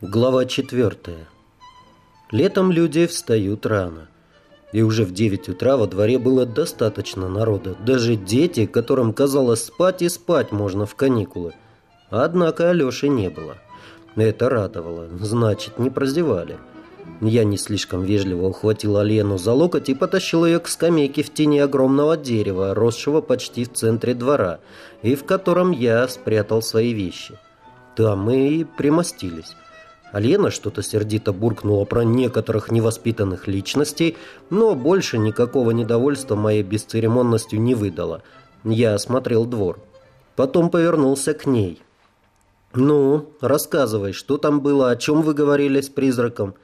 Глава четвертая. Летом люди встают рано. И уже в девять утра во дворе было достаточно народа. Даже дети, которым казалось спать и спать можно в каникулы. Однако Алёши не было. Это радовало. Значит, не прозевали. Я не слишком вежливо ухватил Алену за локоть и потащил ее к скамейке в тени огромного дерева, росшего почти в центре двора, и в котором я спрятал свои вещи. Там мы и примостились. Алена что-то сердито буркнула про некоторых невоспитанных личностей, но больше никакого недовольства моей бесцеремонностью не выдала. Я осмотрел двор. Потом повернулся к ней. «Ну, рассказывай, что там было, о чем вы говорили с призраком?»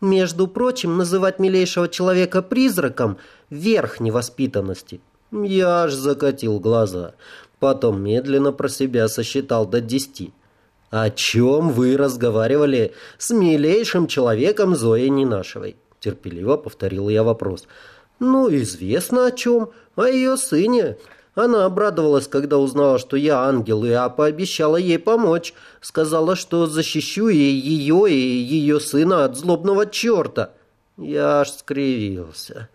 «Между прочим, называть милейшего человека призраком – верх невоспитанности». Я аж закатил глаза. Потом медленно про себя сосчитал до десяти. «О чем вы разговаривали с милейшим человеком Зоей Нинашевой?» Терпеливо повторил я вопрос. «Ну, известно о чем. О ее сыне. Она обрадовалась, когда узнала, что я ангел, и пообещала ей помочь. Сказала, что защищу и ее, и ее сына от злобного черта». Я аж скривился.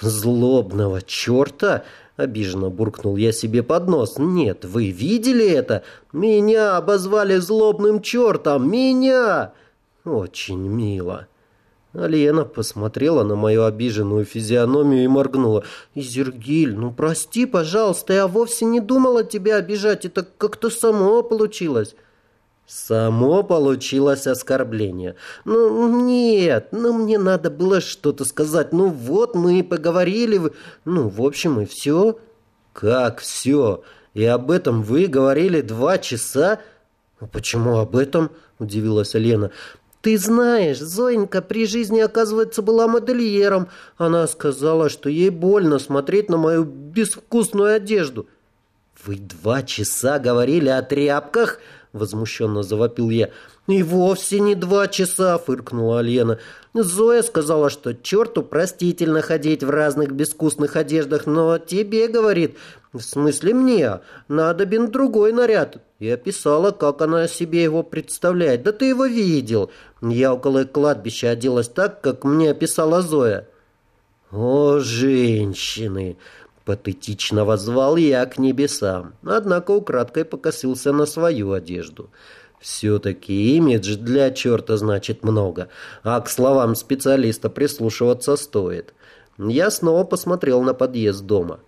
«Злобного черта? Обиженно буркнул я себе под нос. «Нет, вы видели это? Меня обозвали злобным чертом! Меня!» «Очень мило!» Алена посмотрела на мою обиженную физиономию и моргнула. «Изергиль, ну прости, пожалуйста, я вовсе не думала тебя обижать. Это как-то само получилось». Само получилось оскорбление. Ну, нет, ну мне надо было что-то сказать. Ну вот мы и поговорили. Ну, в общем, и все. Как все? И об этом вы говорили два часа? «А почему об этом? Удивилась Лена. Ты знаешь, Зоенька при жизни, оказывается, была модельером. Она сказала, что ей больно смотреть на мою безвкусную одежду. Вы два часа говорили о тряпках? — возмущенно завопил я. «И вовсе не два часа!» — фыркнула Алена. «Зоя сказала, что черту простительно ходить в разных безвкусных одеждах, но тебе, — говорит, — в смысле мне, надобен другой наряд». Я писала, как она себе его представляет. «Да ты его видел!» Я около кладбища оделась так, как мне описала Зоя. «О, женщины!» Патетично возвал я к небесам, однако украдкой покосился на свою одежду. Все-таки имидж для черта значит много, а к словам специалиста прислушиваться стоит. Я снова посмотрел на подъезд дома.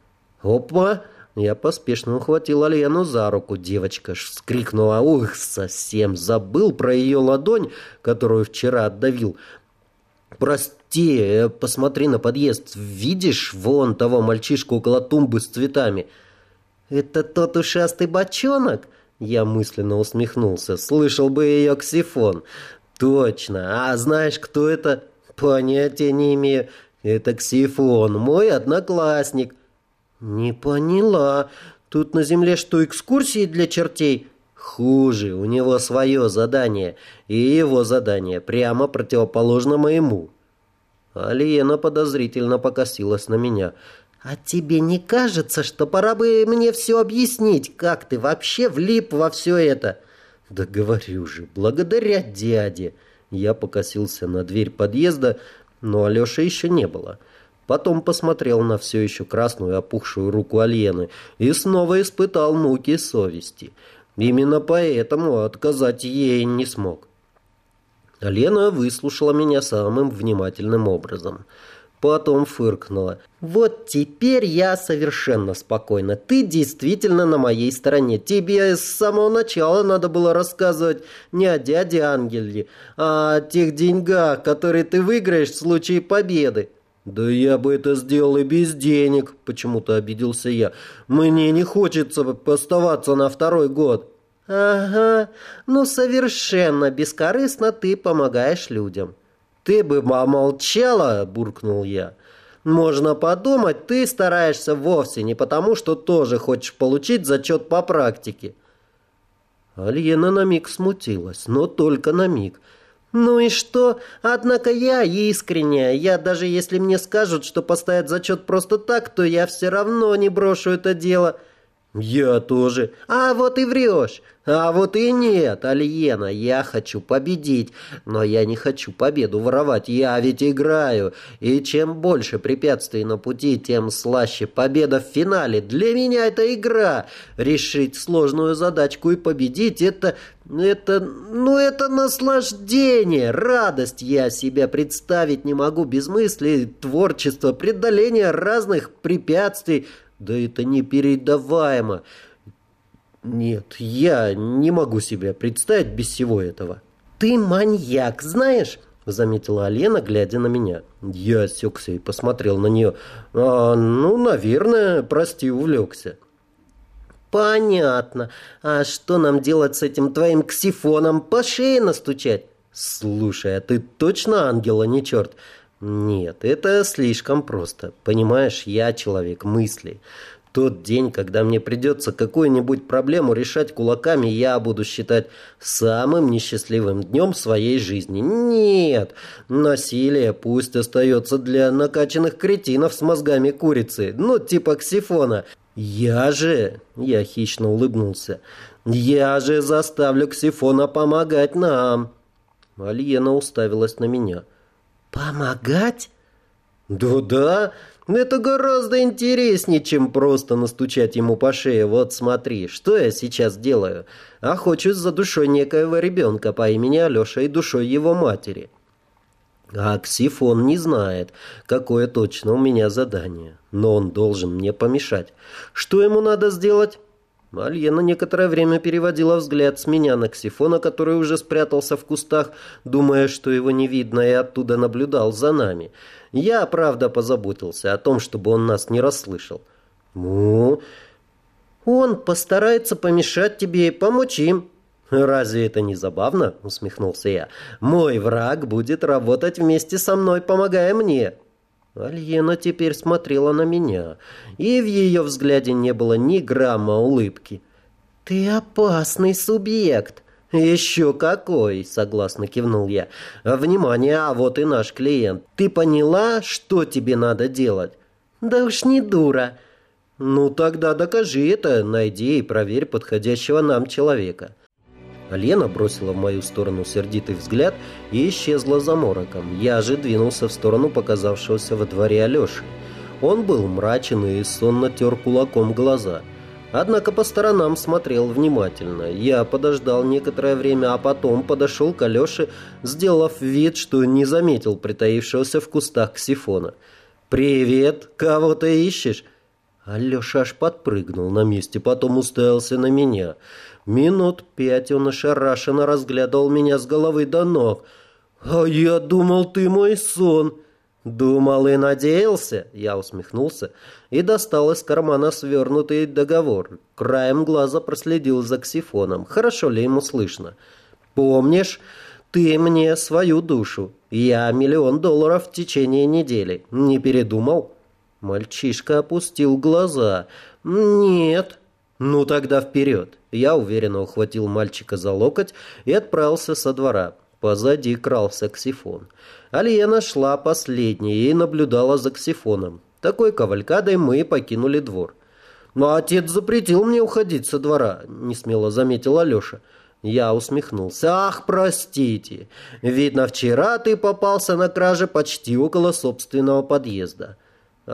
«Опа!» Я поспешно ухватил Алену за руку. Девочка вскрикнула. «Ух, совсем забыл про ее ладонь, которую вчера отдавил. «Прости, э, посмотри на подъезд. Видишь вон того мальчишку около тумбы с цветами?» «Это тот ушастый бочонок?» Я мысленно усмехнулся. Слышал бы ее ксифон. «Точно. А знаешь, кто это?» «Понятия не имею. Это ксифон, мой одноклассник». «Не поняла. Тут на земле что, экскурсии для чертей?» Хуже, у него свое задание, и его задание прямо противоположно моему. Алиена подозрительно покосилась на меня. «А тебе не кажется, что пора бы мне все объяснить, как ты вообще влип во все это?» «Да говорю же, благодаря дяде!» Я покосился на дверь подъезда, но Алеши еще не было. Потом посмотрел на все еще красную опухшую руку Альены и снова испытал муки совести – Именно поэтому отказать ей не смог. Лена выслушала меня самым внимательным образом. Потом фыркнула. «Вот теперь я совершенно спокойна. Ты действительно на моей стороне. Тебе с самого начала надо было рассказывать не о дяде Ангеле, а о тех деньгах, которые ты выиграешь в случае победы». «Да я бы это сделал и без денег», — почему-то обиделся я. «Мне не хочется оставаться на второй год». «Ага, ну совершенно бескорыстно ты помогаешь людям». «Ты бы молчала», — буркнул я. «Можно подумать, ты стараешься вовсе не потому, что тоже хочешь получить зачет по практике». Альена на миг смутилась, но только на миг — «Ну и что? Однако я искренняя. Я даже если мне скажут, что поставят зачет просто так, то я все равно не брошу это дело». «Я тоже». «А вот и врешь». «А вот и нет, Альена, я хочу победить, но я не хочу победу воровать, я ведь играю, и чем больше препятствий на пути, тем слаще победа в финале. Для меня это игра. Решить сложную задачку и победить — это... это... ну это наслаждение, радость. Я себя представить не могу без мыслей, творчества, преодоления разных препятствий». Да это непередаваемо. Нет, я не могу себе представить без всего этого. Ты маньяк, знаешь? Заметила Алена, глядя на меня. Я осекся и посмотрел на нее. А, ну, наверное, прости, увлекся. Понятно. А что нам делать с этим твоим ксифоном? По шее настучать? Слушай, а ты точно ангел, а не черт? Нет, это слишком просто. Понимаешь, я человек мыслей. Тот день, когда мне придется какую-нибудь проблему решать кулаками, я буду считать самым несчастливым днем своей жизни. Нет, насилие пусть остается для накачанных кретинов с мозгами курицы, ну типа ксифона. Я же, я хищно улыбнулся, я же заставлю ксифона помогать нам. Альена уставилась на меня. «Помогать?» «Да-да, это гораздо интереснее, чем просто настучать ему по шее. Вот смотри, что я сейчас делаю. Охочусь за душой некоего ребенка по имени Алеша и душой его матери». А Ксифон не знает, какое точно у меня задание, но он должен мне помешать. Что ему надо сделать? Альена некоторое время переводила взгляд с меня на Ксифона, который уже спрятался в кустах, думая, что его не видно, и оттуда наблюдал за нами. Я, правда, позаботился о том, чтобы он нас не расслышал. «Ну, он постарается помешать тебе и помочь им». «Разве это не забавно?» — усмехнулся я. «Мой враг будет работать вместе со мной, помогая мне». Альена теперь смотрела на меня, и в ее взгляде не было ни грамма улыбки. «Ты опасный субъект!» «Еще какой!» — согласно кивнул я. «Внимание, а вот и наш клиент. Ты поняла, что тебе надо делать?» «Да уж не дура!» «Ну тогда докажи это, найди и проверь подходящего нам человека». Лена бросила в мою сторону сердитый взгляд и исчезла за мороком. Я же двинулся в сторону показавшегося во дворе Алеши. Он был мрачен и сонно тер кулаком глаза. Однако по сторонам смотрел внимательно. Я подождал некоторое время, а потом подошел к Алёше, сделав вид, что не заметил притаившегося в кустах ксифона. «Привет! Кого ты ищешь?» Алёша аж подпрыгнул на месте, потом уставился на меня – Минут пять он ошарашенно разглядывал меня с головы до ног. «А я думал, ты мой сон!» «Думал и надеялся?» Я усмехнулся и достал из кармана свернутый договор. Краем глаза проследил за ксифоном. Хорошо ли ему слышно? «Помнишь, ты мне свою душу. Я миллион долларов в течение недели. Не передумал?» Мальчишка опустил глаза. «Нет». «Ну тогда вперед!» Я уверенно ухватил мальчика за локоть и отправился со двора. Позади крался ксифон. Алиена шла последней и наблюдала за ксифоном. Такой кавалькадой мы покинули двор. «Но отец запретил мне уходить со двора», — несмело заметил Алеша. Я усмехнулся. «Ах, простите! Видно, вчера ты попался на краже почти около собственного подъезда».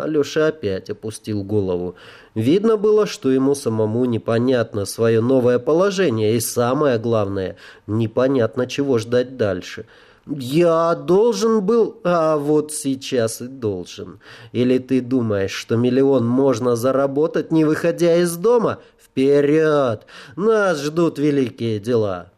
Алеша опять опустил голову. Видно было, что ему самому непонятно свое новое положение, и самое главное, непонятно, чего ждать дальше. «Я должен был, а вот сейчас и должен. Или ты думаешь, что миллион можно заработать, не выходя из дома? Вперед! Нас ждут великие дела!»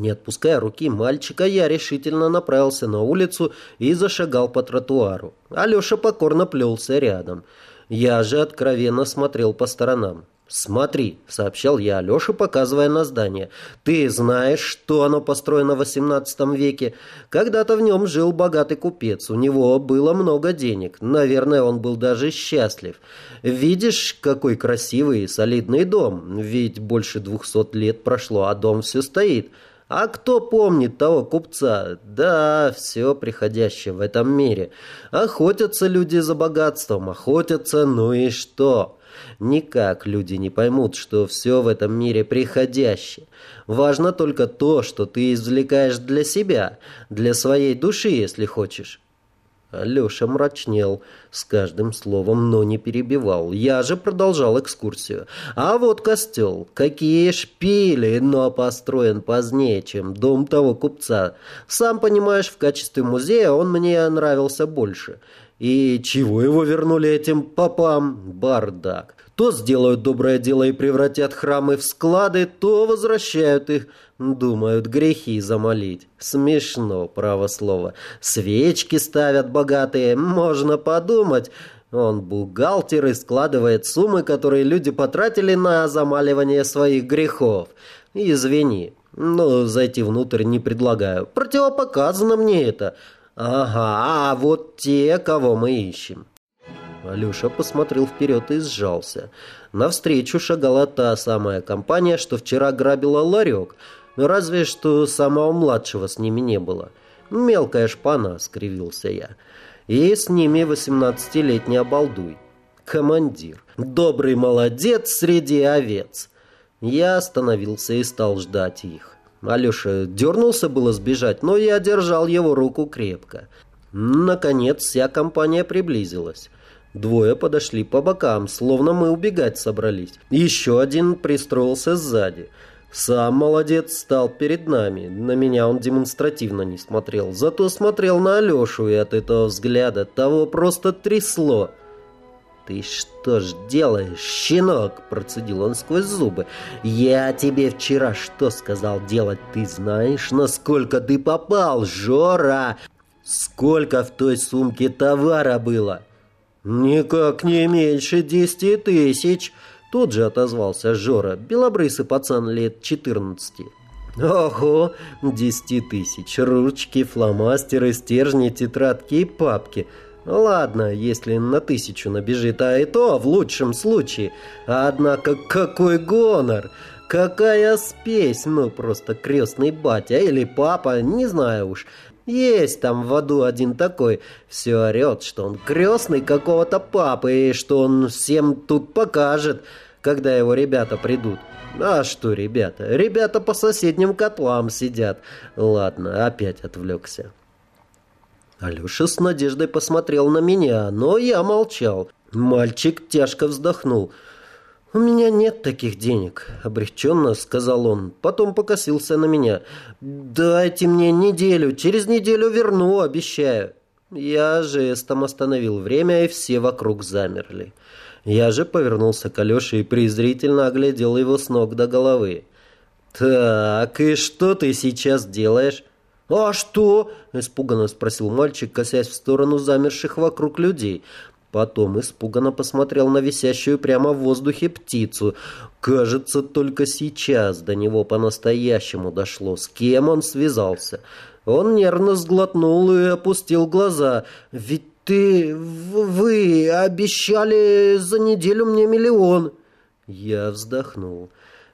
Не отпуская руки мальчика, я решительно направился на улицу и зашагал по тротуару. Алеша покорно плелся рядом. Я же откровенно смотрел по сторонам. «Смотри», — сообщал я Алёше, показывая на здание. «Ты знаешь, что оно построено в XVIII веке? Когда-то в нем жил богатый купец. У него было много денег. Наверное, он был даже счастлив. Видишь, какой красивый и солидный дом? Ведь больше двухсот лет прошло, а дом все стоит». А кто помнит того купца? Да, все приходящее в этом мире. Охотятся люди за богатством, охотятся, ну и что? Никак люди не поймут, что все в этом мире приходящее. Важно только то, что ты извлекаешь для себя, для своей души, если хочешь. Алеша мрачнел с каждым словом, но не перебивал. Я же продолжал экскурсию. А вот костел. Какие шпили, но построен позднее, чем дом того купца. Сам понимаешь, в качестве музея он мне нравился больше. И чего его вернули этим попам? Бардак. То сделают доброе дело и превратят храмы в склады, то возвращают их. Думают, грехи замолить. Смешно, право слово. Свечки ставят богатые, можно подумать. Он бухгалтер и складывает суммы, которые люди потратили на замаливание своих грехов. Извини, но зайти внутрь не предлагаю. Противопоказано мне это. Ага, а вот те, кого мы ищем. Алеша посмотрел вперед и сжался. Навстречу шагала та самая компания, что вчера грабила ларек. Разве что самого младшего с ними не было. Мелкая шпана, скривился я. И с ними восемнадцатилетний обалдуй. Командир. Добрый молодец среди овец. Я остановился и стал ждать их. Алеша дернулся было сбежать, но я держал его руку крепко. Наконец вся компания приблизилась. Двое подошли по бокам, словно мы убегать собрались. Еще один пристроился сзади. Сам молодец стал перед нами. На меня он демонстративно не смотрел. Зато смотрел на Алешу, и от этого взгляда того просто трясло. «Ты что ж делаешь, щенок?» – процедил он сквозь зубы. «Я тебе вчера что сказал делать? Ты знаешь, насколько ты попал, Жора? Сколько в той сумке товара было?» «Никак не меньше десяти тысяч!» Тут же отозвался Жора, белобрысый пацан лет четырнадцати. «Ого, десяти тысяч! Ручки, фломастеры, стержни, тетрадки и папки. Ладно, если на тысячу набежит, а и то в лучшем случае. Однако какой гонор! Какая спесь! Ну, просто крестный батя или папа, не знаю уж. Есть там в аду один такой, все орет, что он крестный какого-то папы, и что он всем тут покажет, когда его ребята придут. А что ребята? Ребята по соседним котлам сидят. Ладно, опять отвлекся. Алеша с надеждой посмотрел на меня, но я молчал. Мальчик тяжко вздохнул. «У меня нет таких денег», — облегченно сказал он. Потом покосился на меня. «Дайте мне неделю, через неделю верну, обещаю». Я жестом остановил время, и все вокруг замерли. Я же повернулся к Алёше и презрительно оглядел его с ног до головы. «Так, и что ты сейчас делаешь?» «А что?» – испуганно спросил мальчик, косясь в сторону замерших вокруг людей. Потом испуганно посмотрел на висящую прямо в воздухе птицу. Кажется, только сейчас до него по-настоящему дошло, с кем он связался. Он нервно сглотнул и опустил глаза. «Ведь ты... вы обещали за неделю мне миллион!» Я вздохнул.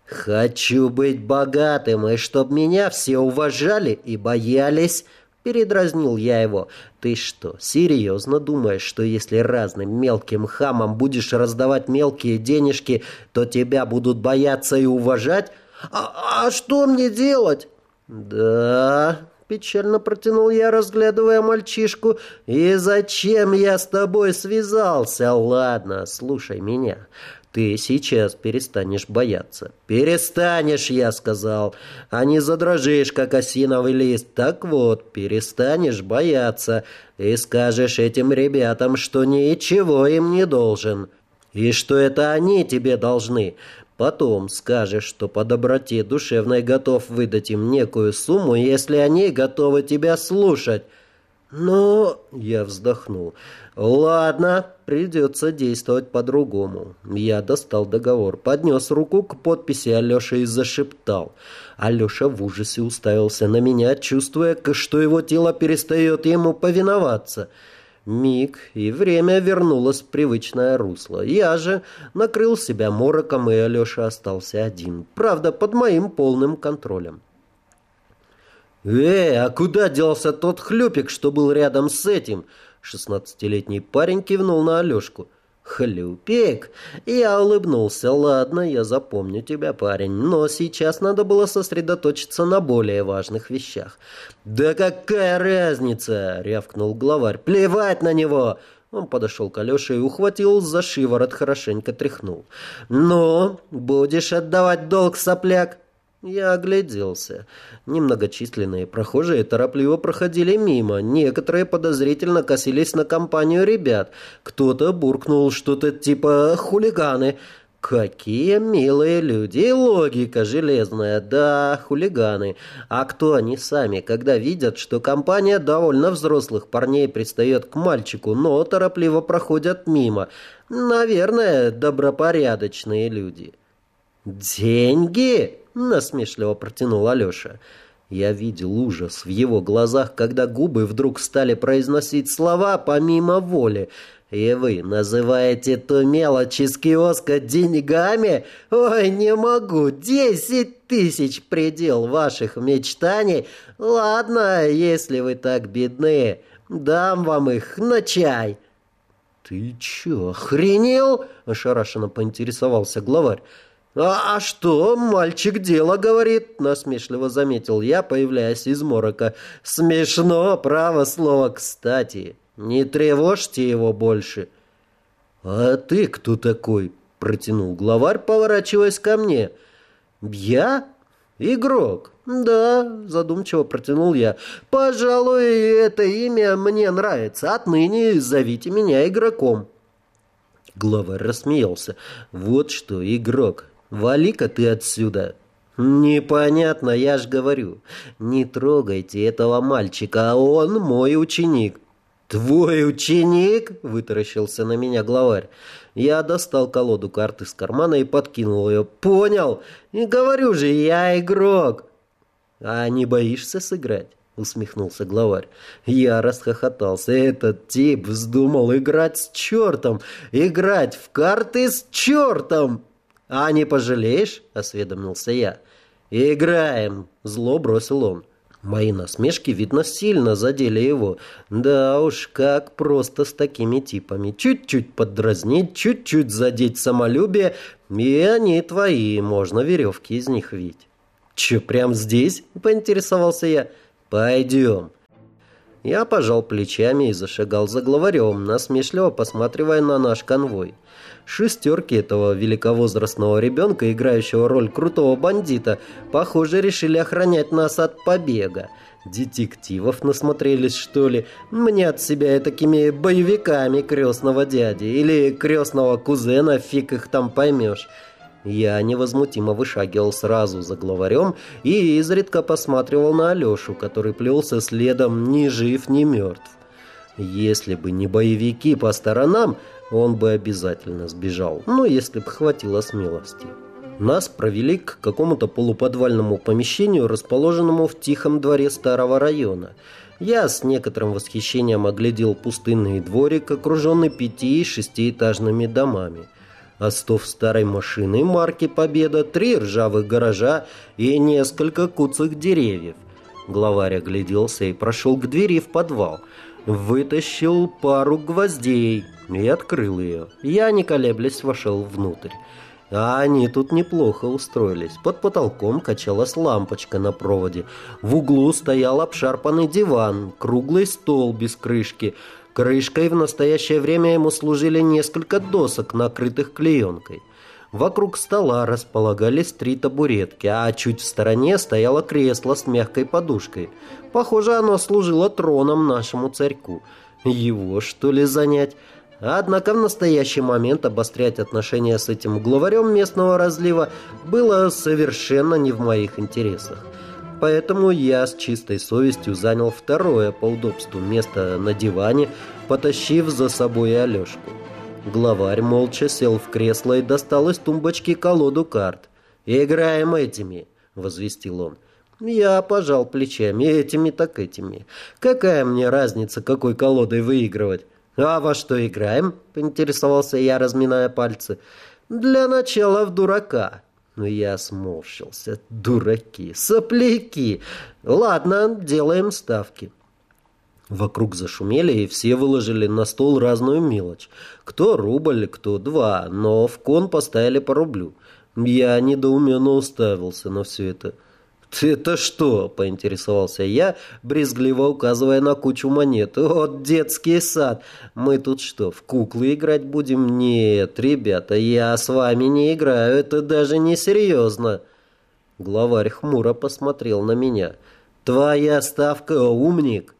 «Хочу быть богатым, и чтоб меня все уважали и боялись!» Передразнил я его. «Ты что, серьезно думаешь, что если разным мелким хамам будешь раздавать мелкие денежки, то тебя будут бояться и уважать? А, а что мне делать?» «Да...» — печально протянул я, разглядывая мальчишку. «И зачем я с тобой связался? Ладно, слушай меня. Ты сейчас перестанешь бояться. Перестанешь, я сказал, а не задрожишь, как осиновый лист. Так вот, перестанешь бояться и скажешь этим ребятам, что ничего им не должен. И что это они тебе должны. Потом скажешь, что по доброте душевной готов выдать им некую сумму, если они готовы тебя слушать. Но я вздохнул. Ладно, придется действовать по-другому. Я достал договор, поднес руку к подписи Алеши и зашептал. Алеша в ужасе уставился на меня, чувствуя, что его тело перестает ему повиноваться. Миг, и время вернулось в привычное русло. Я же накрыл себя мороком, и Алеша остался один. Правда, под моим полным контролем. «Эй, а куда делся тот хлюпик, что был рядом с этим?» Шестнадцатилетний парень кивнул на Алешку. Хлюпик? Я улыбнулся. Ладно, я запомню тебя, парень. Но сейчас надо было сосредоточиться на более важных вещах. Да какая разница? Рявкнул главарь. Плевать на него! Он подошел к Алёше и ухватил за шиворот, хорошенько тряхнул. «Ну, будешь отдавать долг, сопляк?» Я огляделся. Немногочисленные прохожие торопливо проходили мимо. Некоторые подозрительно косились на компанию ребят. Кто-то буркнул что-то типа «хулиганы». Какие милые люди, логика железная, да, хулиганы. А кто они сами, когда видят, что компания довольно взрослых парней пристает к мальчику, но торопливо проходят мимо? Наверное, добропорядочные люди. «Деньги?» – насмешливо протянул Алеша. Я видел ужас в его глазах, когда губы вдруг стали произносить слова помимо воли – и вы называете ту мелочь из киоска деньгами? Ой, не могу. Десять тысяч предел ваших мечтаний. Ладно, если вы так бедны, дам вам их на чай. Ты чё, охренел? Ошарашенно поинтересовался главарь. «А, «А что, мальчик дело говорит», — насмешливо заметил я, появляясь из морока. «Смешно, право слово, кстати». Не тревожьте его больше. А ты кто такой? Протянул главарь, поворачиваясь ко мне. Я? Игрок. Да, задумчиво протянул я. Пожалуй, это имя мне нравится. Отныне зовите меня игроком. Главарь рассмеялся. Вот что, игрок, вали-ка ты отсюда. «Непонятно, я ж говорю. Не трогайте этого мальчика, а он мой ученик. «Твой ученик?» — вытаращился на меня главарь. Я достал колоду карт из кармана и подкинул ее. «Понял? И говорю же, я игрок!» «А не боишься сыграть?» — усмехнулся главарь. Я расхохотался. Этот тип вздумал играть с чертом. Играть в карты с чертом! «А не пожалеешь?» — осведомился я. «Играем!» — зло бросил он. Мои насмешки, видно, сильно задели его. Да уж, как просто с такими типами. Чуть-чуть поддразнить, чуть-чуть задеть самолюбие, и они твои, можно веревки из них видеть. «Че, прям здесь?» – поинтересовался я. «Пойдем». Я пожал плечами и зашагал за главарем, насмешливо посматривая на наш конвой. Шестерки этого великовозрастного ребенка, играющего роль крутого бандита, похоже, решили охранять нас от побега. Детективов насмотрелись, что ли? Мне от себя такими боевиками крестного дяди или крестного кузена, фиг их там поймешь. Я невозмутимо вышагивал сразу за главарем и изредка посматривал на Алешу, который плелся следом ни жив, ни мертв. Если бы не боевики по сторонам, он бы обязательно сбежал, но если бы хватило смелости. Нас провели к какому-то полуподвальному помещению, расположенному в тихом дворе старого района. Я с некоторым восхищением оглядел пустынный дворик, окруженный пяти- и шестиэтажными домами остов старой машины марки «Победа», три ржавых гаража и несколько куцых деревьев. Главарь огляделся и прошел к двери в подвал. Вытащил пару гвоздей и открыл ее. Я, не колеблясь, вошел внутрь. А они тут неплохо устроились. Под потолком качалась лампочка на проводе. В углу стоял обшарпанный диван, круглый стол без крышки – Крышкой в настоящее время ему служили несколько досок, накрытых клеенкой. Вокруг стола располагались три табуретки, а чуть в стороне стояло кресло с мягкой подушкой. Похоже, оно служило троном нашему царьку. Его, что ли, занять? Однако в настоящий момент обострять отношения с этим главарем местного разлива было совершенно не в моих интересах. Поэтому я с чистой совестью занял второе по удобству место на диване, потащив за собой Алешку. Главарь молча сел в кресло и достал из тумбочки колоду карт. «Играем этими», — возвестил он. Я пожал плечами, этими так этими. Какая мне разница, какой колодой выигрывать? А во что играем? Поинтересовался я, разминая пальцы. Для начала в дурака. Но я сморщился. Дураки, сопляки. Ладно, делаем ставки. Вокруг зашумели, и все выложили на стол разную мелочь. Кто рубль, кто два, но в кон поставили по рублю. Я недоуменно уставился на все это. «Ты это что?» – поинтересовался я, брезгливо указывая на кучу монет. «Вот детский сад! Мы тут что, в куклы играть будем? Нет, ребята, я с вами не играю, это даже не серьезно!» Главарь хмуро посмотрел на меня. «Твоя ставка, умник!»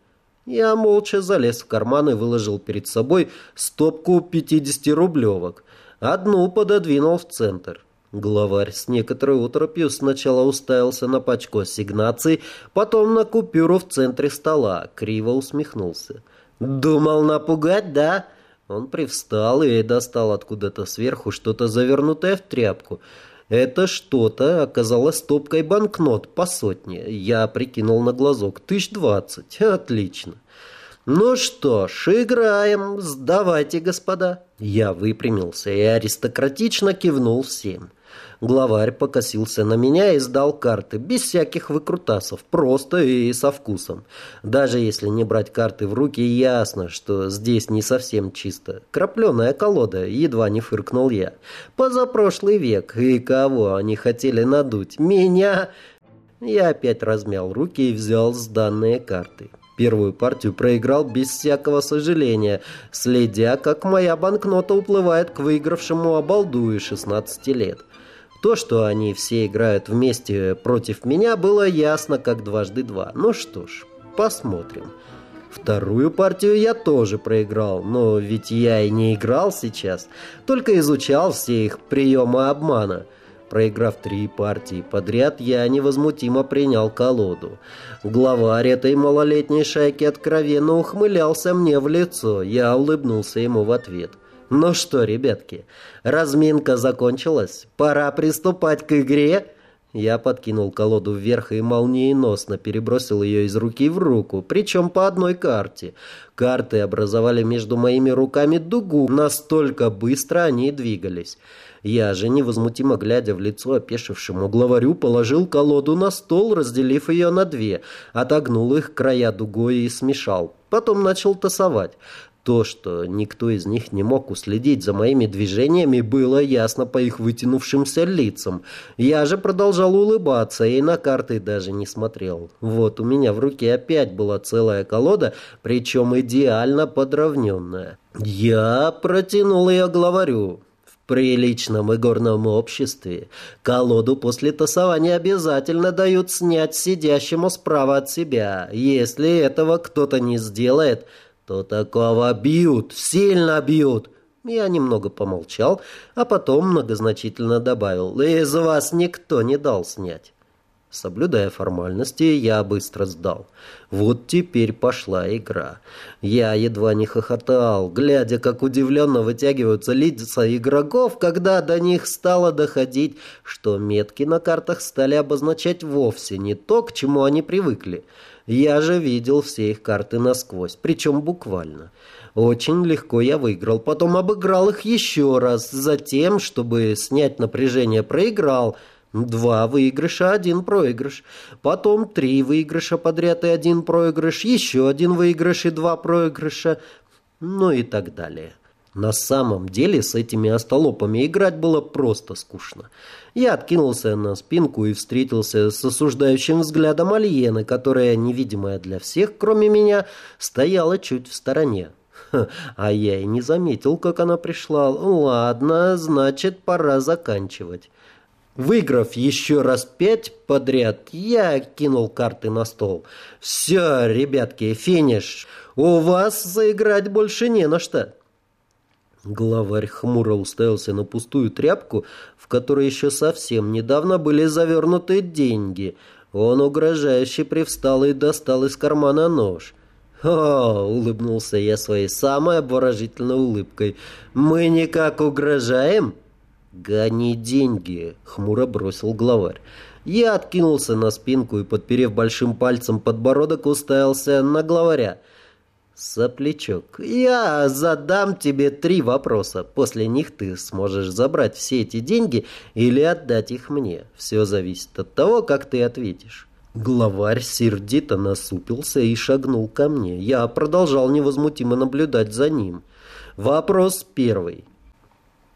Я молча залез в карман и выложил перед собой стопку 50-рублевок. Одну пододвинул в центр. Главарь с некоторой утропью сначала уставился на пачку ассигнаций, потом на купюру в центре стола, криво усмехнулся. «Думал напугать, да?» Он привстал и достал откуда-то сверху что-то завернутое в тряпку. Это что-то оказалось стопкой банкнот по сотне. Я прикинул на глазок. Тысяч двадцать. Отлично. «Ну что ж, играем. Сдавайте, господа». Я выпрямился и аристократично кивнул всем. Главарь покосился на меня и сдал карты, без всяких выкрутасов, просто и со вкусом. Даже если не брать карты в руки, ясно, что здесь не совсем чисто. Крапленая колода, едва не фыркнул я. Позапрошлый век, и кого они хотели надуть? Меня... Я опять размял руки и взял сданные карты. Первую партию проиграл без всякого сожаления, следя, как моя банкнота уплывает к выигравшему обалдуе 16 лет. То, что они все играют вместе против меня, было ясно как дважды два. Ну что ж, посмотрим. Вторую партию я тоже проиграл, но ведь я и не играл сейчас, только изучал все их приемы обмана. Проиграв три партии подряд, я невозмутимо принял колоду. Главарь этой малолетней шайки откровенно ухмылялся мне в лицо. Я улыбнулся ему в ответ. — ну что, ребятки, разминка закончилась. Пора приступать к игре. Я подкинул колоду вверх и молниеносно перебросил ее из руки в руку, причем по одной карте. Карты образовали между моими руками дугу, настолько быстро они двигались. Я же, невозмутимо глядя в лицо опешившему главарю, положил колоду на стол, разделив ее на две, отогнул их края дугой и смешал. Потом начал тасовать. То, что никто из них не мог уследить за моими движениями, было ясно по их вытянувшимся лицам. Я же продолжал улыбаться и на карты даже не смотрел. Вот у меня в руке опять была целая колода, причем идеально подровненная. Я протянул ее главарю. В приличном игорном обществе колоду после тасования обязательно дают снять сидящему справа от себя. Если этого кто-то не сделает – то такого бьют, сильно бьют. Я немного помолчал, а потом многозначительно добавил, из вас никто не дал снять. Соблюдая формальности, я быстро сдал. Вот теперь пошла игра. Я едва не хохотал, глядя, как удивленно вытягиваются лица игроков, когда до них стало доходить, что метки на картах стали обозначать вовсе не то, к чему они привыкли – я же видел все их карты насквозь, причем буквально. Очень легко я выиграл, потом обыграл их еще раз, затем, чтобы снять напряжение, проиграл. Два выигрыша, один проигрыш. Потом три выигрыша подряд и один проигрыш, еще один выигрыш и два проигрыша, ну и так далее. На самом деле с этими остолопами играть было просто скучно. Я откинулся на спинку и встретился с осуждающим взглядом Альены, которая, невидимая для всех, кроме меня, стояла чуть в стороне. а я и не заметил, как она пришла. Ладно, значит, пора заканчивать. Выиграв еще раз пять подряд, я кинул карты на стол. «Все, ребятки, финиш. У вас заиграть больше не на что». Главарь хмуро уставился на пустую тряпку, в которой еще совсем недавно были завернуты деньги. Он угрожающе привстал и достал из кармана нож. «О!» — улыбнулся я своей самой обворожительной улыбкой. «Мы никак угрожаем?» «Гони деньги!» — хмуро бросил главарь. Я откинулся на спинку и, подперев большим пальцем подбородок, уставился на главаря — Соплячок, я задам тебе три вопроса. После них ты сможешь забрать все эти деньги или отдать их мне. Все зависит от того, как ты ответишь. Главарь сердито насупился и шагнул ко мне. Я продолжал невозмутимо наблюдать за ним. Вопрос первый.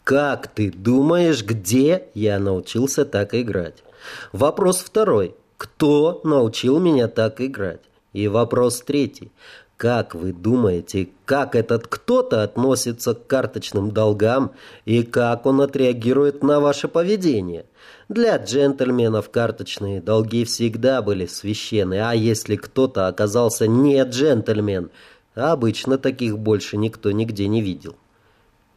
Как ты думаешь, где я научился так играть? Вопрос второй. Кто научил меня так играть? И вопрос третий. Как вы думаете, как этот кто-то относится к карточным долгам и как он отреагирует на ваше поведение? Для джентльменов карточные долги всегда были священны, а если кто-то оказался не джентльмен, обычно таких больше никто нигде не видел.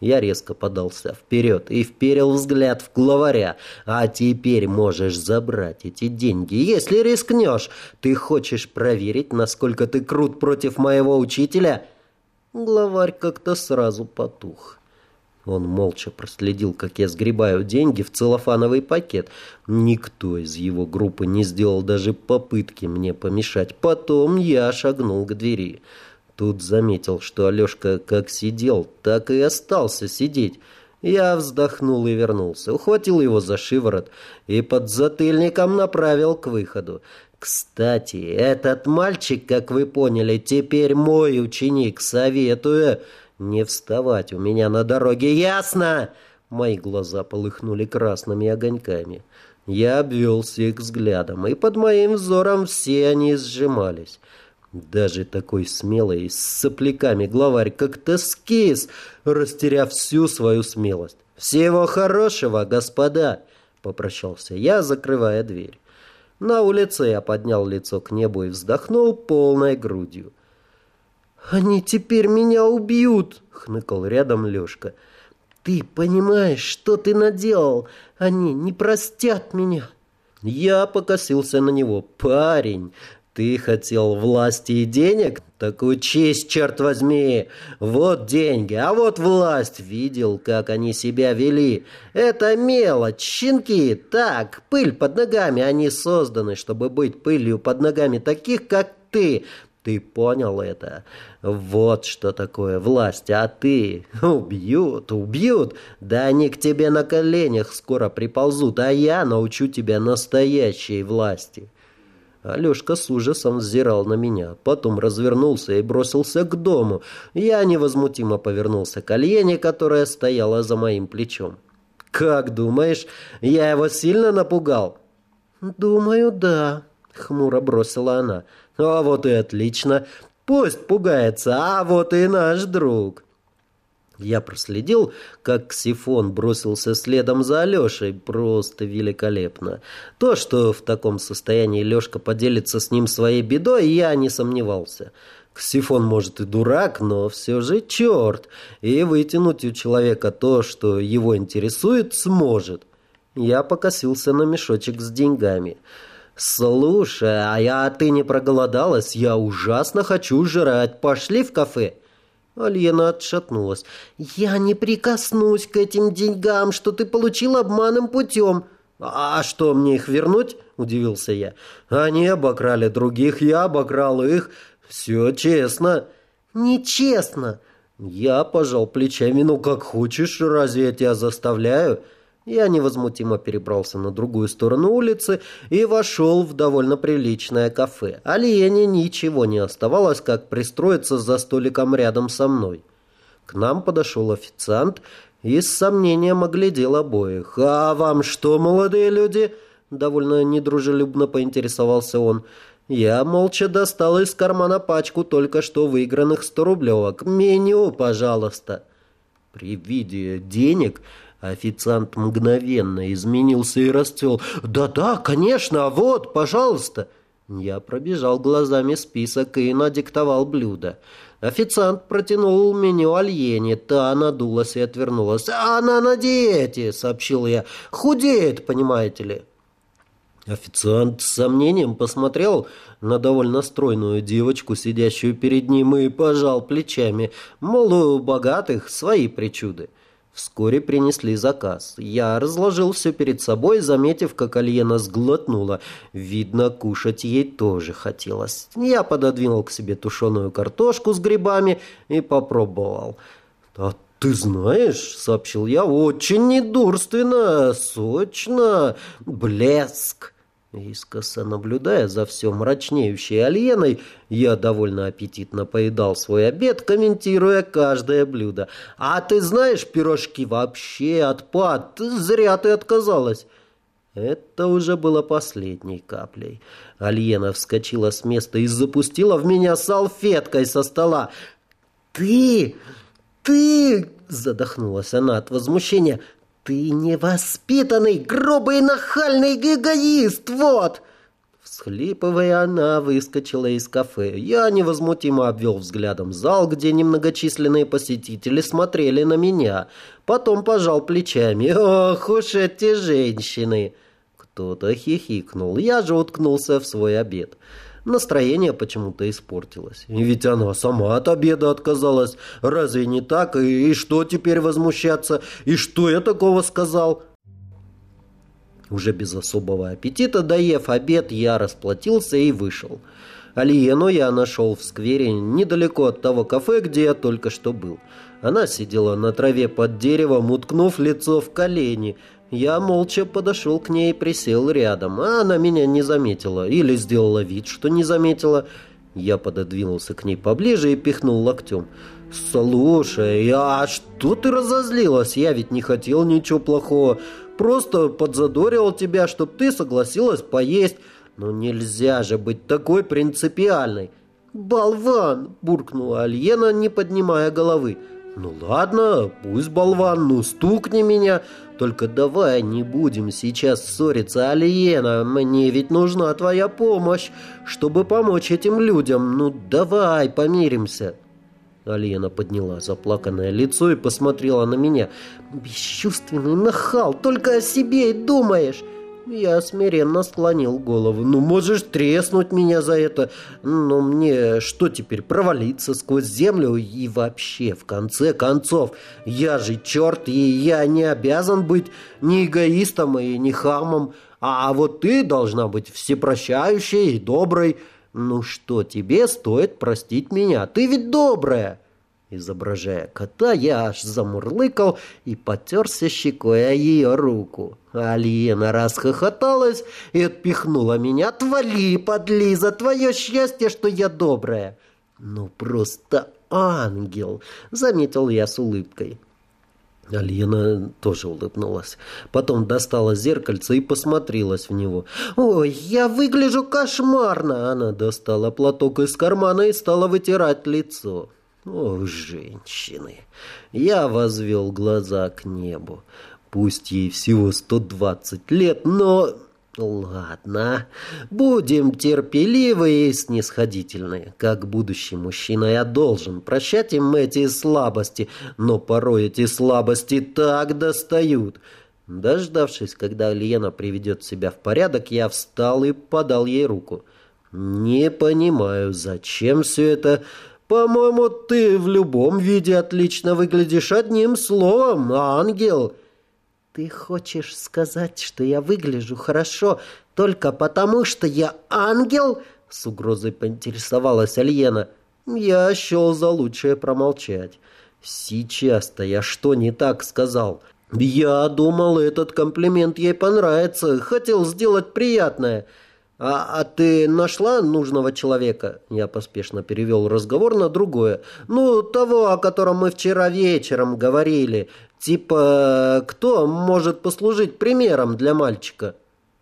Я резко подался вперед и вперил взгляд в главаря. «А теперь можешь забрать эти деньги, если рискнешь. Ты хочешь проверить, насколько ты крут против моего учителя?» Главарь как-то сразу потух. Он молча проследил, как я сгребаю деньги в целлофановый пакет. Никто из его группы не сделал даже попытки мне помешать. Потом я шагнул к двери. Тут заметил, что Алешка как сидел, так и остался сидеть. Я вздохнул и вернулся, ухватил его за шиворот и под затыльником направил к выходу. «Кстати, этот мальчик, как вы поняли, теперь мой ученик. Советую не вставать у меня на дороге, ясно?» Мои глаза полыхнули красными огоньками. Я обвел всех взглядом, и под моим взором все они сжимались. Даже такой смелый, с сопляками главарь, как Тоскис, растеряв всю свою смелость. «Всего хорошего, господа!» — попрощался я, закрывая дверь. На улице я поднял лицо к небу и вздохнул полной грудью. «Они теперь меня убьют!» — хныкал рядом Лешка. «Ты понимаешь, что ты наделал? Они не простят меня!» Я покосился на него. «Парень, ты хотел власти и денег? Такую честь, черт возьми! Вот деньги, а вот власть. Видел, как они себя вели. Это мелочь, щенки. Так, пыль под ногами. Они созданы, чтобы быть пылью под ногами таких, как ты. Ты понял это? Вот что такое власть. А ты? Убьют, убьют. Да они к тебе на коленях скоро приползут, а я научу тебя настоящей власти. Алешка с ужасом взирал на меня, потом развернулся и бросился к дому. Я невозмутимо повернулся к Альене, которая стояла за моим плечом. «Как думаешь, я его сильно напугал?» «Думаю, да», — хмуро бросила она. «А вот и отлично. Пусть пугается, а вот и наш друг». Я проследил, как Ксифон бросился следом за Алешей. Просто великолепно. То, что в таком состоянии Лешка поделится с ним своей бедой, я не сомневался. Ксифон, может, и дурак, но все же черт. И вытянуть у человека то, что его интересует, сможет. Я покосился на мешочек с деньгами. «Слушай, а я, ты не проголодалась? Я ужасно хочу жрать. Пошли в кафе?» Альена отшатнулась. «Я не прикоснусь к этим деньгам, что ты получил обманным путем». «А что, мне их вернуть?» – удивился я. «Они обокрали других, я обокрал их. Все честно». «Нечестно». Я пожал плечами. «Ну, как хочешь, разве я тебя заставляю?» Я невозмутимо перебрался на другую сторону улицы и вошел в довольно приличное кафе. Алиене ничего не оставалось, как пристроиться за столиком рядом со мной. К нам подошел официант и с сомнением оглядел обоих. «А вам что, молодые люди?» Довольно недружелюбно поинтересовался он. Я молча достал из кармана пачку только что выигранных сто рублевок. «Меню, пожалуйста». При виде денег Официант мгновенно изменился и расцвел. «Да-да, конечно, вот, пожалуйста!» Я пробежал глазами список и надиктовал блюдо. Официант протянул меню Альене, та надулась и отвернулась. «Она на диете!» — сообщил я. «Худеет, понимаете ли!» Официант с сомнением посмотрел на довольно стройную девочку, сидящую перед ним, и пожал плечами. Мол, у богатых свои причуды. Вскоре принесли заказ. Я разложил все перед собой, заметив, как Альена сглотнула. Видно, кушать ей тоже хотелось. Я пододвинул к себе тушеную картошку с грибами и попробовал. «А ты знаешь, — сообщил я, — очень недурственно, сочно, блеск». Искоса наблюдая за все мрачнеющей Альеной, я довольно аппетитно поедал свой обед, комментируя каждое блюдо. «А ты знаешь, пирожки вообще отпад, зря ты отказалась». Это уже было последней каплей. Альена вскочила с места и запустила в меня салфеткой со стола. «Ты! Ты!» — задохнулась она от возмущения. «Ты невоспитанный, грубый, нахальный эгоист, вот!» Всхлипывая, она выскочила из кафе. Я невозмутимо обвел взглядом зал, где немногочисленные посетители смотрели на меня. Потом пожал плечами. «Ох уж эти женщины!» Кто-то хихикнул. Я же уткнулся в свой обед. Настроение почему-то испортилось. И ведь она сама от обеда отказалась. Разве не так? И, и что теперь возмущаться? И что я такого сказал? Уже без особого аппетита, доев обед, я расплатился и вышел. Алиену я нашел в сквере недалеко от того кафе, где я только что был. Она сидела на траве под деревом, уткнув лицо в колени – я молча подошел к ней и присел рядом, а она меня не заметила или сделала вид, что не заметила. Я пододвинулся к ней поближе и пихнул локтем. «Слушай, а что ты разозлилась? Я ведь не хотел ничего плохого. Просто подзадорил тебя, чтоб ты согласилась поесть. Но нельзя же быть такой принципиальной». «Болван!» – буркнула Альена, не поднимая головы. «Ну ладно, пусть болван, ну стукни меня. Только давай не будем сейчас ссориться, Алиена. Мне ведь нужна твоя помощь, чтобы помочь этим людям. Ну давай помиримся». Алиена подняла заплаканное лицо и посмотрела на меня. «Бесчувственный нахал, только о себе и думаешь!» Я смиренно склонил голову. «Ну, можешь треснуть меня за это. Но мне что теперь, провалиться сквозь землю? И вообще, в конце концов, я же черт, и я не обязан быть ни эгоистом и ни хамом. А вот ты должна быть всепрощающей и доброй. Ну что тебе стоит простить меня? Ты ведь добрая!» Изображая кота, я аж замурлыкал и потерся щекой о ее руку. Алина расхохоталась и отпихнула меня. «Отвали, подлиза, твое счастье, что я добрая!» «Ну, просто ангел!» — заметил я с улыбкой. Алина тоже улыбнулась. Потом достала зеркальце и посмотрелась в него. «Ой, я выгляжу кошмарно!» Она достала платок из кармана и стала вытирать лицо. О, женщины! Я возвел глаза к небу. Пусть ей всего сто двадцать лет, но... Ладно, будем терпеливы и снисходительны. Как будущий мужчина я должен прощать им эти слабости, но порой эти слабости так достают. Дождавшись, когда Лена приведет себя в порядок, я встал и подал ей руку. Не понимаю, зачем все это... По-моему, ты в любом виде отлично выглядишь одним словом, ангел. Ты хочешь сказать, что я выгляжу хорошо только потому, что я ангел? С угрозой поинтересовалась Альена. Я счел за лучшее промолчать. Сейчас-то я что не так сказал? Я думал, этот комплимент ей понравится, хотел сделать приятное. А, «А ты нашла нужного человека?» Я поспешно перевел разговор на другое. «Ну, того, о котором мы вчера вечером говорили. Типа, кто может послужить примером для мальчика?»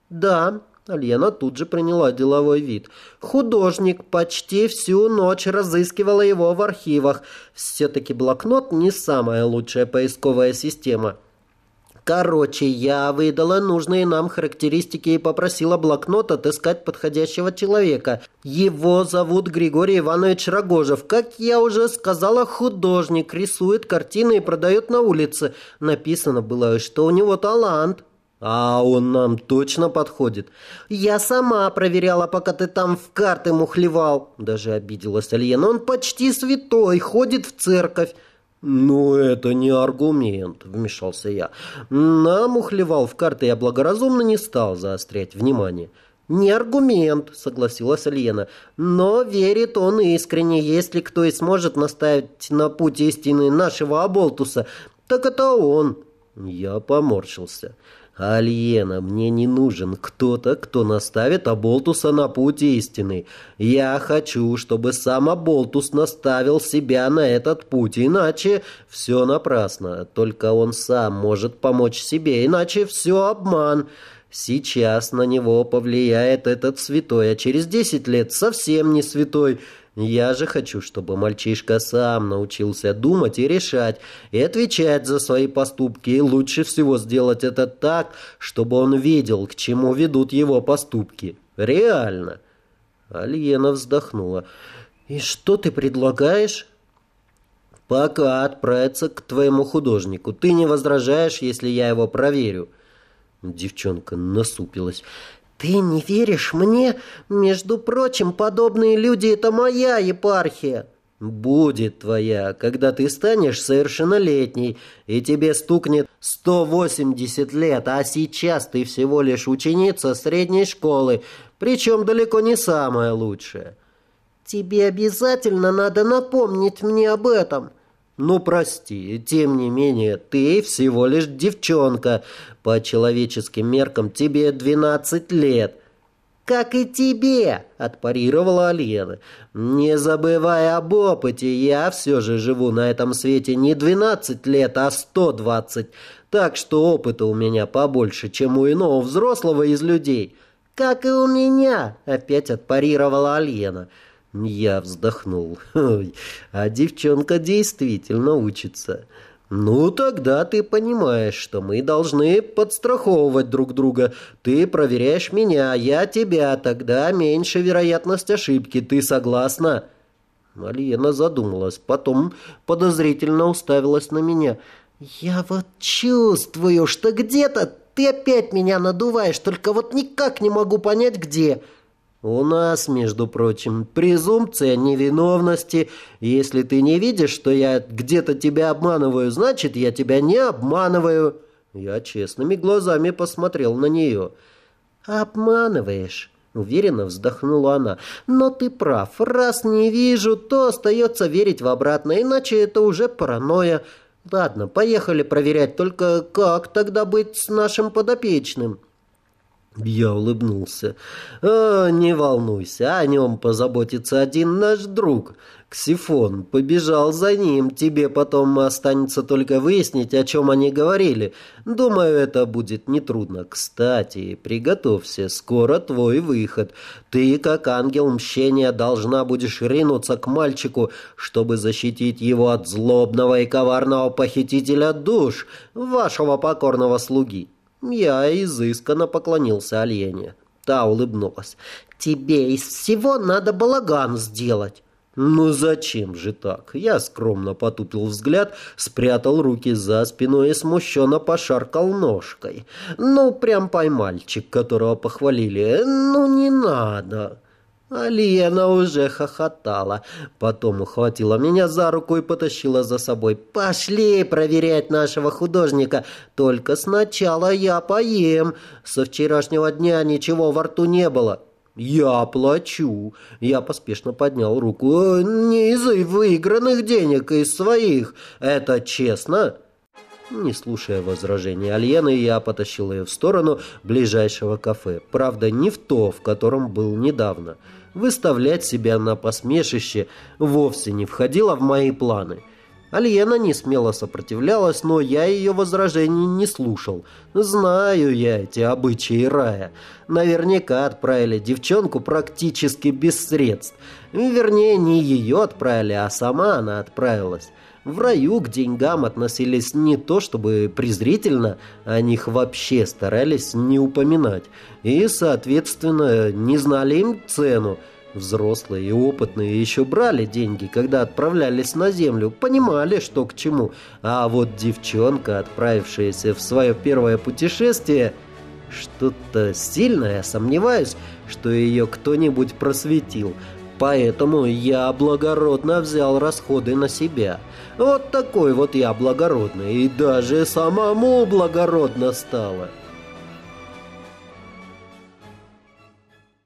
«Да». Альена тут же приняла деловой вид. Художник почти всю ночь разыскивала его в архивах. Все-таки блокнот не самая лучшая поисковая система. Короче, я выдала нужные нам характеристики и попросила блокнот отыскать подходящего человека. Его зовут Григорий Иванович Рогожев. Как я уже сказала, художник, рисует картины и продает на улице. Написано было, что у него талант. А он нам точно подходит. Я сама проверяла, пока ты там в карты мухлевал. Даже обиделась Альена. Он почти святой, ходит в церковь. «Ну, это не аргумент», — вмешался я. Намухлевал в карты я благоразумно не стал заострять внимание. «Не аргумент», — согласилась Лена. «Но верит он искренне. Если кто и сможет наставить на путь истины нашего Аболтуса, так это он». Я поморщился. Альена, мне не нужен кто-то, кто наставит Аболтуса на путь истины. Я хочу, чтобы сам Аболтус наставил себя на этот путь, иначе все напрасно. Только он сам может помочь себе, иначе все обман. Сейчас на него повлияет этот святой, а через десять лет совсем не святой. Я же хочу, чтобы мальчишка сам научился думать и решать, и отвечать за свои поступки. И лучше всего сделать это так, чтобы он видел, к чему ведут его поступки. Реально. Альена вздохнула. «И что ты предлагаешь?» «Пока отправиться к твоему художнику. Ты не возражаешь, если я его проверю?» Девчонка насупилась. «Ты не веришь мне? Между прочим, подобные люди — это моя епархия». «Будет твоя, когда ты станешь совершеннолетней, и тебе стукнет 180 лет, а сейчас ты всего лишь ученица средней школы, причем далеко не самая лучшая». «Тебе обязательно надо напомнить мне об этом». «Ну, прости, тем не менее, ты всего лишь девчонка. По человеческим меркам тебе двенадцать лет». «Как и тебе», — отпарировала Алена. «Не забывай об опыте, я все же живу на этом свете не двенадцать лет, а сто двадцать, так что опыта у меня побольше, чем у иного взрослого из людей». «Как и у меня», — опять отпарировала Алена. Я вздохнул. А девчонка действительно учится. Ну, тогда ты понимаешь, что мы должны подстраховывать друг друга. Ты проверяешь меня, я тебя, тогда меньше вероятность ошибки. Ты согласна?» Алиена задумалась, потом подозрительно уставилась на меня. «Я вот чувствую, что где-то ты опять меня надуваешь, только вот никак не могу понять, где». У нас, между прочим, презумпция невиновности. Если ты не видишь, что я где-то тебя обманываю, значит, я тебя не обманываю. Я честными глазами посмотрел на нее. «Обманываешь?» — уверенно вздохнула она. «Но ты прав. Раз не вижу, то остается верить в обратное, иначе это уже паранойя. Ладно, поехали проверять, только как тогда быть с нашим подопечным?» Я улыбнулся. «О, не волнуйся, о нем позаботится один наш друг. Ксифон побежал за ним. Тебе потом останется только выяснить, о чем они говорили. Думаю, это будет нетрудно. Кстати, приготовься, скоро твой выход. Ты, как ангел мщения, должна будешь ринуться к мальчику, чтобы защитить его от злобного и коварного похитителя душ, вашего покорного слуги». Я изысканно поклонился Альене. Та улыбнулась. «Тебе из всего надо балаган сделать». «Ну зачем же так?» Я скромно потупил взгляд, спрятал руки за спиной и смущенно пошаркал ножкой. «Ну, прям поймальчик, которого похвалили. Ну, не надо». Алиена уже хохотала. Потом ухватила меня за руку и потащила за собой. «Пошли проверять нашего художника. Только сначала я поем. Со вчерашнего дня ничего во рту не было». «Я плачу». Я поспешно поднял руку. «Не из выигранных денег, из своих. Это честно?» Не слушая возражений Альены, я потащил ее в сторону ближайшего кафе. Правда, не в то, в котором был недавно выставлять себя на посмешище вовсе не входило в мои планы. Альена не смело сопротивлялась, но я ее возражений не слушал. Знаю я эти обычаи рая. Наверняка отправили девчонку практически без средств. Вернее, не ее отправили, а сама она отправилась. В раю к деньгам относились не то чтобы презрительно, о них вообще старались не упоминать. И, соответственно, не знали им цену. Взрослые и опытные еще брали деньги, когда отправлялись на землю, понимали, что к чему. А вот девчонка, отправившаяся в свое первое путешествие, что-то сильное, сомневаюсь, что ее кто-нибудь просветил. Поэтому я благородно взял расходы на себя. Вот такой вот я благородный, и даже самому благородно стало.